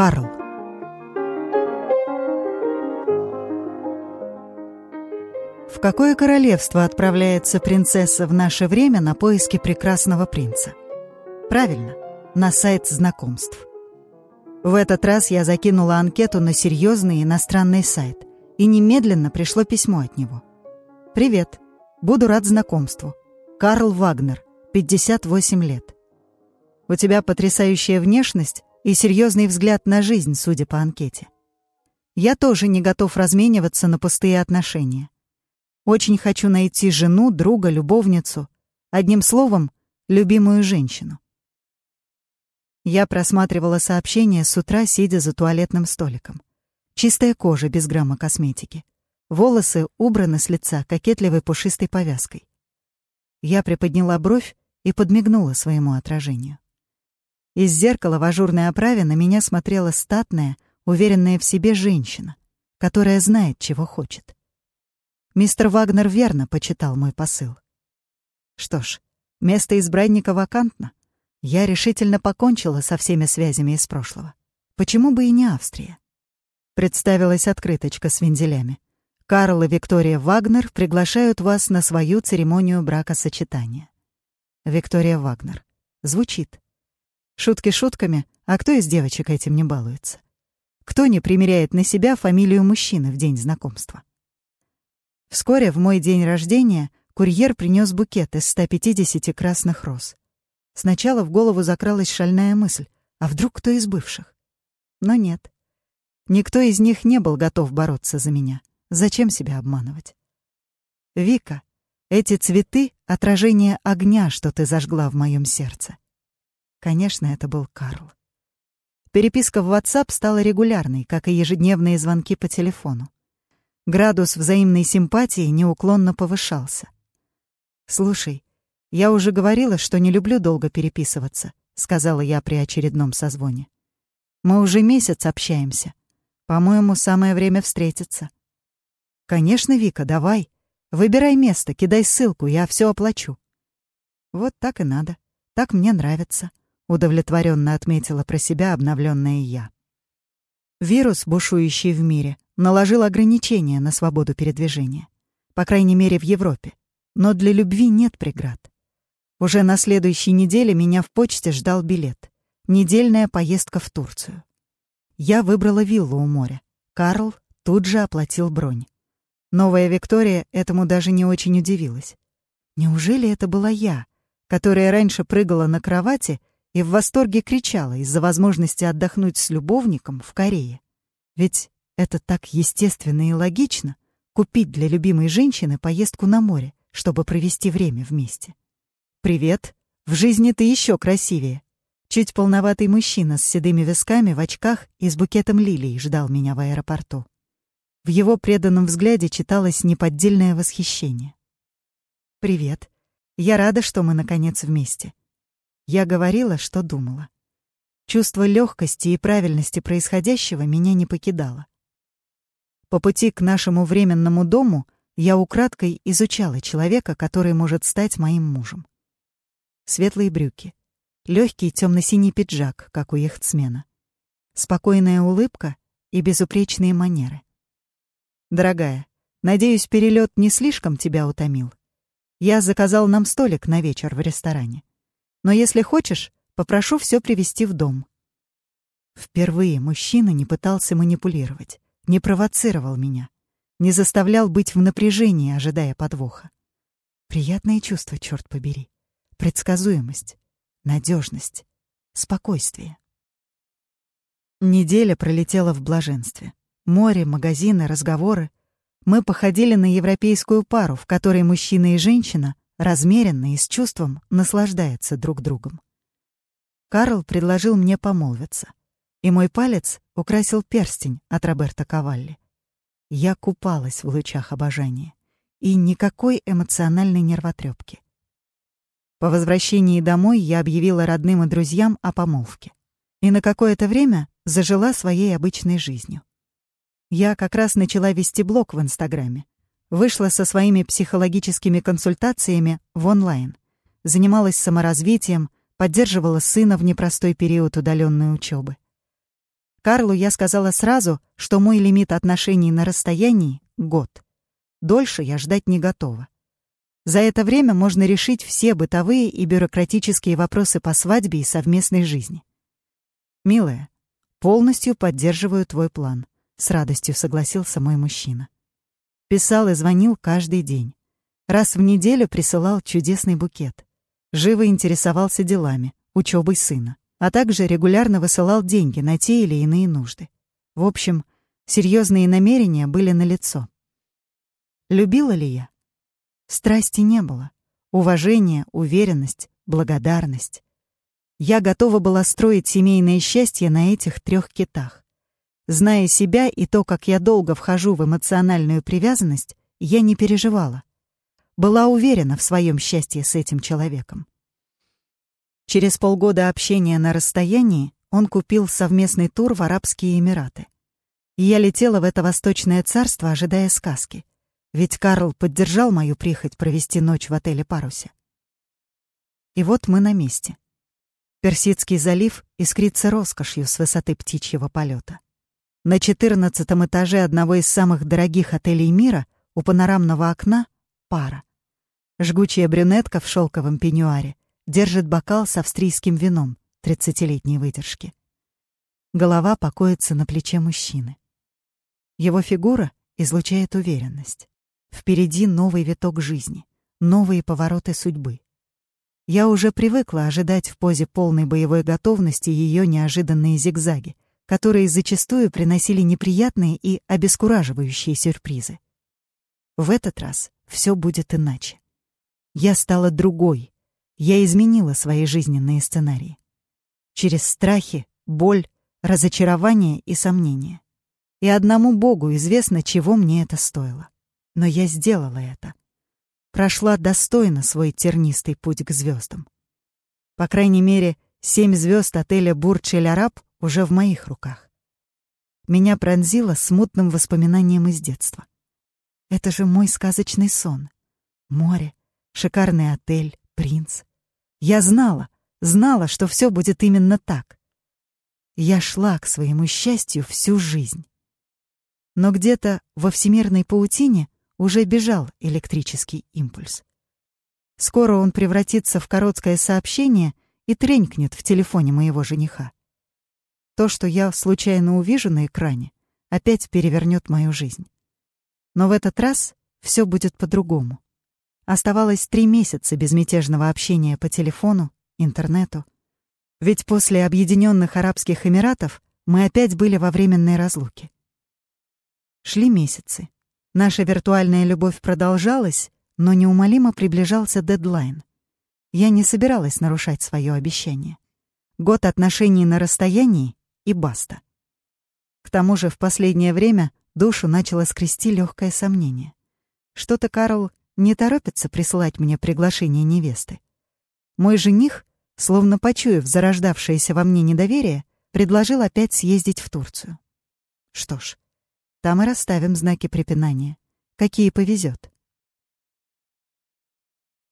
Карл. В какое королевство отправляется принцесса в наше время на поиски прекрасного принца? Правильно, на сайт знакомств. В этот раз я закинула анкету на серьезный иностранный сайт, и немедленно пришло письмо от него. «Привет. Буду рад знакомству. Карл Вагнер, 58 лет. У тебя потрясающая внешность и серьезный взгляд на жизнь, судя по анкете. Я тоже не готов размениваться на пустые отношения. Очень хочу найти жену, друга, любовницу. Одним словом, любимую женщину. Я просматривала сообщение с утра, сидя за туалетным столиком. Чистая кожа, без грамма косметики. Волосы убраны с лица кокетливой пушистой повязкой. Я приподняла бровь и подмигнула своему отражению. Из зеркала в ажурной оправе на меня смотрела статная, уверенная в себе женщина, которая знает, чего хочет. Мистер Вагнер верно почитал мой посыл. Что ж, место избранника вакантно. Я решительно покончила со всеми связями из прошлого. Почему бы и не Австрия? Представилась открыточка с вензелями. Карл и Виктория Вагнер приглашают вас на свою церемонию бракосочетания. Виктория Вагнер. Звучит. Шутки шутками, а кто из девочек этим не балуется? Кто не примеряет на себя фамилию мужчины в день знакомства? Вскоре, в мой день рождения, курьер принес букет из 150 красных роз. Сначала в голову закралась шальная мысль, а вдруг кто из бывших? Но нет. Никто из них не был готов бороться за меня. Зачем себя обманывать? Вика, эти цветы — отражение огня, что ты зажгла в моем сердце. Конечно, это был Карл. Переписка в WhatsApp стала регулярной, как и ежедневные звонки по телефону. Градус взаимной симпатии неуклонно повышался. «Слушай, я уже говорила, что не люблю долго переписываться», — сказала я при очередном созвоне. «Мы уже месяц общаемся. По-моему, самое время встретиться». «Конечно, Вика, давай. Выбирай место, кидай ссылку, я все оплачу». «Вот так и надо. Так мне нравится», удовлетворенно отметила про себя обновленная я. Вирус, бушующий в мире, наложил ограничения на свободу передвижения. По крайней мере, в Европе. Но для любви нет преград. Уже на следующей неделе меня в почте ждал билет. Недельная поездка в Турцию. Я выбрала виллу у моря. Карл тут же оплатил бронь. Новая Виктория этому даже не очень удивилась. Неужели это была я, которая раньше прыгала на кровати и в восторге кричала из-за возможности отдохнуть с любовником в Корее. Ведь это так естественно и логично — купить для любимой женщины поездку на море, чтобы провести время вместе. «Привет. В жизни ты еще красивее». Чуть полноватый мужчина с седыми висками в очках и с букетом лилий ждал меня в аэропорту. В его преданном взгляде читалось неподдельное восхищение. «Привет. Я рада, что мы, наконец, вместе. Я говорила, что думала. Чувство легкости и правильности происходящего меня не покидало. По пути к нашему временному дому я украдкой изучала человека, который может стать моим мужем. Светлые брюки, легкий темно-синий пиджак, как у яхтсмена, спокойная улыбка и безупречные манеры. Дорогая, надеюсь, перелет не слишком тебя утомил. Я заказал нам столик на вечер в ресторане. Но если хочешь, попрошу все привезти в дом». Впервые мужчина не пытался манипулировать, не провоцировал меня, не заставлял быть в напряжении, ожидая подвоха. Приятное чувство, черт побери. Предсказуемость, надежность, спокойствие. Неделя пролетела в блаженстве. Море, магазины, разговоры. Мы походили на европейскую пару, в которой мужчина и женщина размеренно и с чувством наслаждается друг другом. Карл предложил мне помолвиться, и мой палец украсил перстень от Роберта Кавалли. Я купалась в лучах обожания, и никакой эмоциональной нервотрепки. По возвращении домой я объявила родным и друзьям о помолвке и на какое-то время зажила своей обычной жизнью. Я как раз начала вести блог в Инстаграме, Вышла со своими психологическими консультациями в онлайн. Занималась саморазвитием, поддерживала сына в непростой период удаленной учебы. Карлу я сказала сразу, что мой лимит отношений на расстоянии — год. Дольше я ждать не готова. За это время можно решить все бытовые и бюрократические вопросы по свадьбе и совместной жизни. «Милая, полностью поддерживаю твой план», — с радостью согласился мой мужчина. Писал и звонил каждый день. Раз в неделю присылал чудесный букет. Живо интересовался делами, учебой сына а также регулярно высылал деньги на те или иные нужды. В общем, серьезные намерения были налицо. Любила ли я? Страсти не было. Уважение, уверенность, благодарность. Я готова была строить семейное счастье на этих трех китах. Зная себя и то, как я долго вхожу в эмоциональную привязанность, я не переживала. Была уверена в своем счастье с этим человеком. Через полгода общения на расстоянии он купил совместный тур в Арабские Эмираты. Я летела в это восточное царство, ожидая сказки. Ведь Карл поддержал мою прихоть провести ночь в отеле «Парусе». И вот мы на месте. Персидский залив искрится роскошью с высоты птичьего полета. На четырнадцатом этаже одного из самых дорогих отелей мира у панорамного окна — пара. Жгучая брюнетка в шелковом пеньюаре держит бокал с австрийским вином тридцатилетней выдержки. Голова покоится на плече мужчины. Его фигура излучает уверенность. Впереди новый виток жизни, новые повороты судьбы. Я уже привыкла ожидать в позе полной боевой готовности ее неожиданные зигзаги, которые зачастую приносили неприятные и обескураживающие сюрпризы. В этот раз все будет иначе. Я стала другой, я изменила свои жизненные сценарии. Через страхи, боль, разочарование и сомнения. И одному Богу известно, чего мне это стоило. Но я сделала это. Прошла достойно свой тернистый путь к звездам. По крайней мере, семь звезд отеля Бурдж-эль-Араб уже в моих руках. Меня пронзило смутным воспоминанием из детства. Это же мой сказочный сон. Море, шикарный отель, принц. Я знала, знала, что все будет именно так. Я шла к своему счастью всю жизнь. Но где-то во всемирной паутине уже бежал электрический импульс. Скоро он превратится в короткое сообщение и тренькнет в телефоне моего жениха. То, что я случайно увижу на экране, опять перевернет мою жизнь. Но в этот раз все будет по-другому. Оставалось три месяца безмятежного общения по телефону, интернету. Ведь после Объединенных Арабских Эмиратов мы опять были во временной разлуке. Шли месяцы. Наша виртуальная любовь продолжалась, но неумолимо приближался дедлайн. Я не собиралась нарушать свое обещание. Год отношений на расстоянии и баста. К тому же в последнее время душу начало скрести легкое сомнение. Что-то Карл не торопится присылать мне приглашение невесты. Мой жених, словно почуяв зарождавшееся во мне недоверие, предложил опять съездить в Турцию. Что ж, там и расставим знаки препинания. Какие повезет.